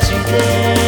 te dei.